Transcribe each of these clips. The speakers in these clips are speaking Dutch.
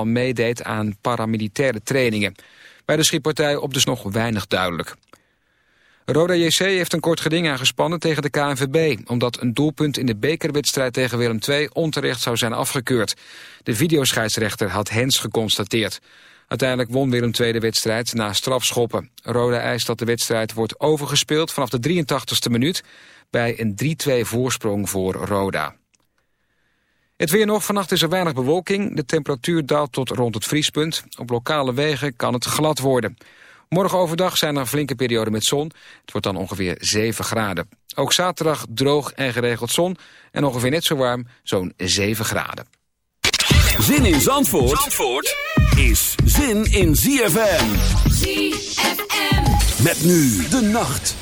meedeed aan paramilitaire trainingen. Bij de schietpartij op dus nog weinig duidelijk. Roda JC heeft een kort geding aangespannen tegen de KNVB... omdat een doelpunt in de bekerwedstrijd tegen Willem II onterecht zou zijn afgekeurd. De videoscheidsrechter had hens geconstateerd. Uiteindelijk won Willem II de wedstrijd na strafschoppen. Roda eist dat de wedstrijd wordt overgespeeld vanaf de 83ste minuut... bij een 3-2 voorsprong voor Roda. Het weer nog, vannacht is er weinig bewolking. De temperatuur daalt tot rond het vriespunt. Op lokale wegen kan het glad worden. Morgen overdag zijn er flinke perioden met zon. Het wordt dan ongeveer 7 graden. Ook zaterdag droog en geregeld zon. En ongeveer net zo warm, zo'n 7 graden. Zin in Zandvoort, Zandvoort is zin in ZFM. ZFM. Met nu de nacht.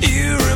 You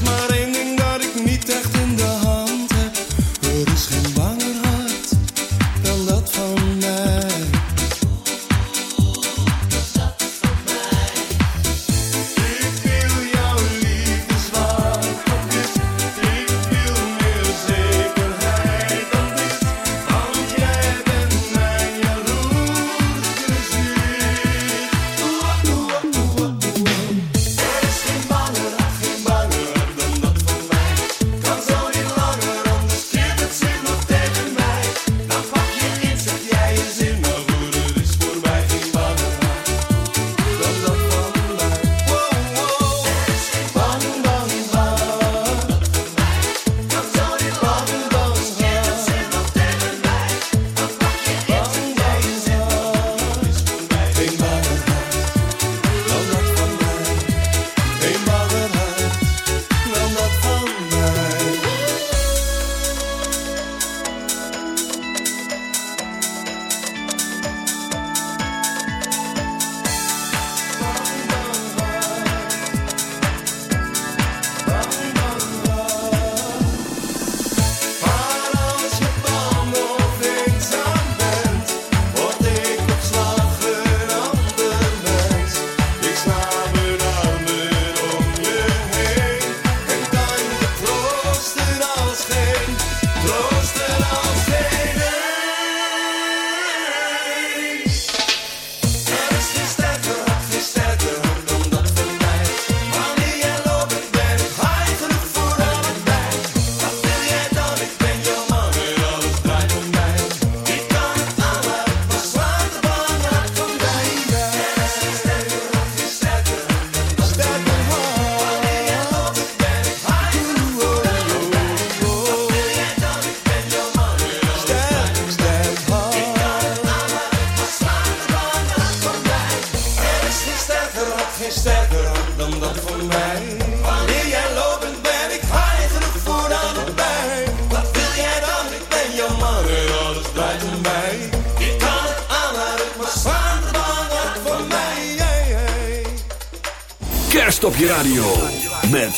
maar één ding dat ik niet echt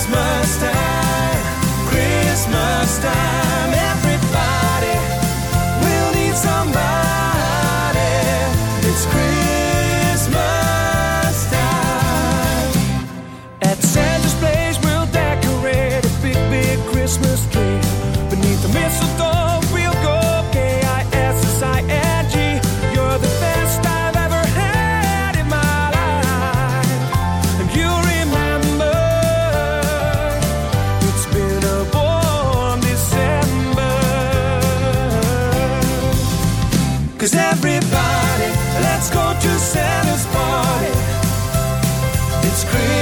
Christmas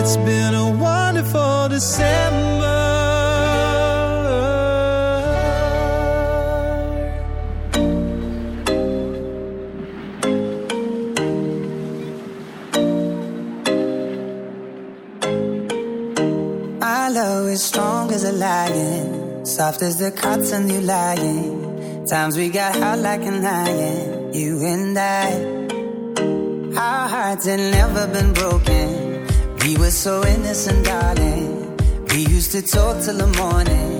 It's been a wonderful December. My love is strong as a lion, soft as the cotton you lying. Times we got hot like an iron, you and I. Our hearts had never been broken. We were so innocent, darling. We used to talk till the morning,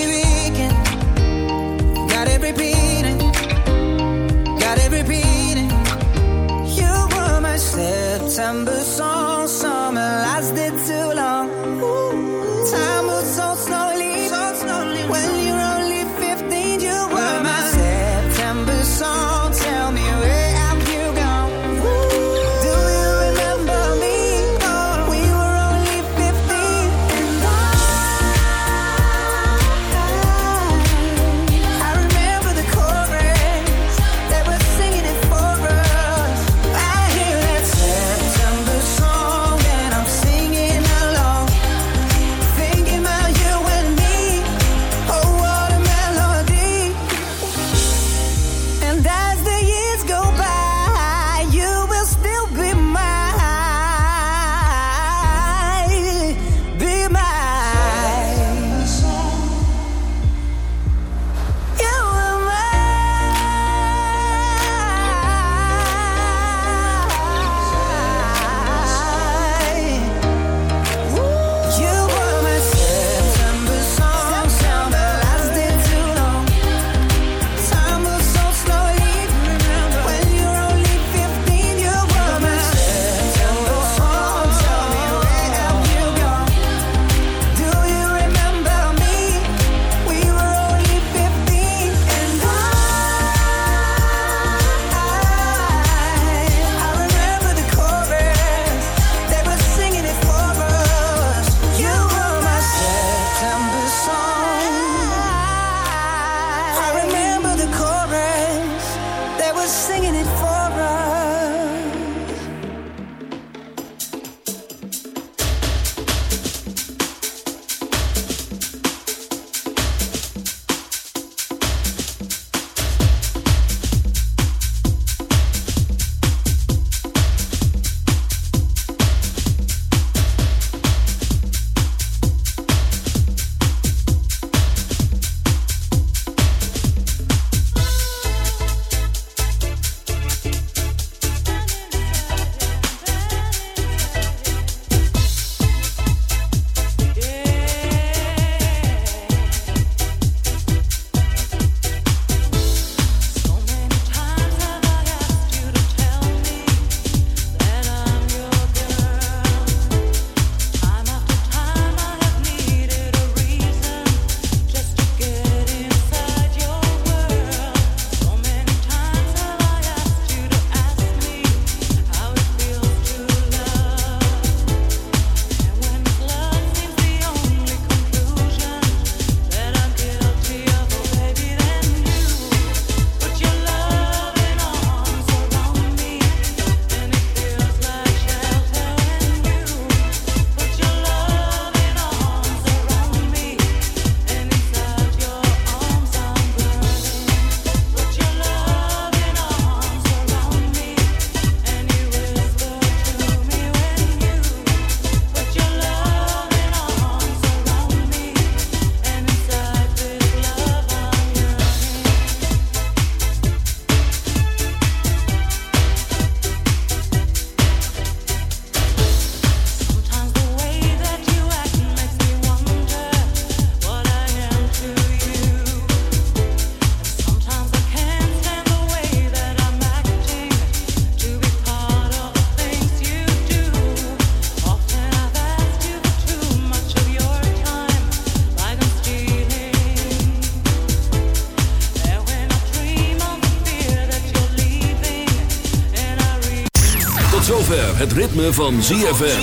ritme van ZFM.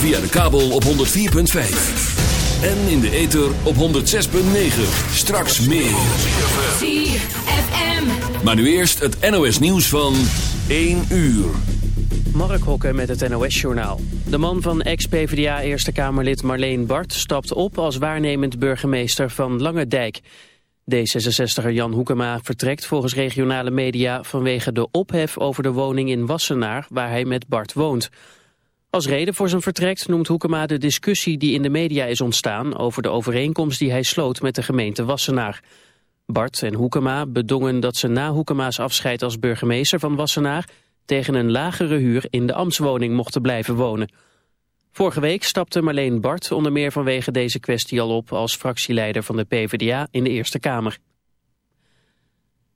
Via de kabel op 104.5. En in de ether op 106.9. Straks meer. ZFM. Maar nu eerst het NOS nieuws van 1 uur. Mark Hokke met het NOS-journaal. De man van ex-PVDA Eerste Kamerlid Marleen Bart stapt op als waarnemend burgemeester van Langendijk. D66er Jan Hoekema vertrekt volgens regionale media vanwege de ophef over de woning in Wassenaar waar hij met Bart woont. Als reden voor zijn vertrek noemt Hoekema de discussie die in de media is ontstaan over de overeenkomst die hij sloot met de gemeente Wassenaar. Bart en Hoekema bedongen dat ze na Hoekema's afscheid als burgemeester van Wassenaar tegen een lagere huur in de ambtswoning mochten blijven wonen. Vorige week stapte Marleen Bart onder meer vanwege deze kwestie al op als fractieleider van de PvdA in de Eerste Kamer.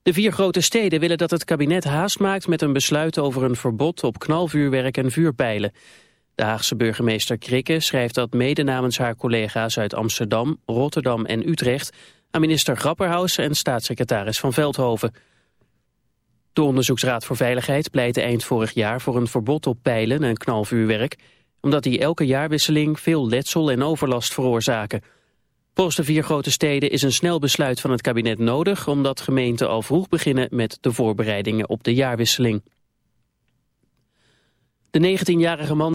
De vier grote steden willen dat het kabinet haast maakt met een besluit over een verbod op knalvuurwerk en vuurpijlen. De Haagse burgemeester Krikke schrijft dat mede namens haar collega's uit Amsterdam, Rotterdam en Utrecht aan minister Grapperhaus en staatssecretaris Van Veldhoven. De Onderzoeksraad voor Veiligheid pleitte eind vorig jaar voor een verbod op pijlen en knalvuurwerk, omdat die elke jaarwisseling veel letsel en overlast veroorzaken. Volgens de vier grote steden is een snel besluit van het kabinet nodig, omdat gemeenten al vroeg beginnen met de voorbereidingen op de jaarwisseling. De 19-jarige man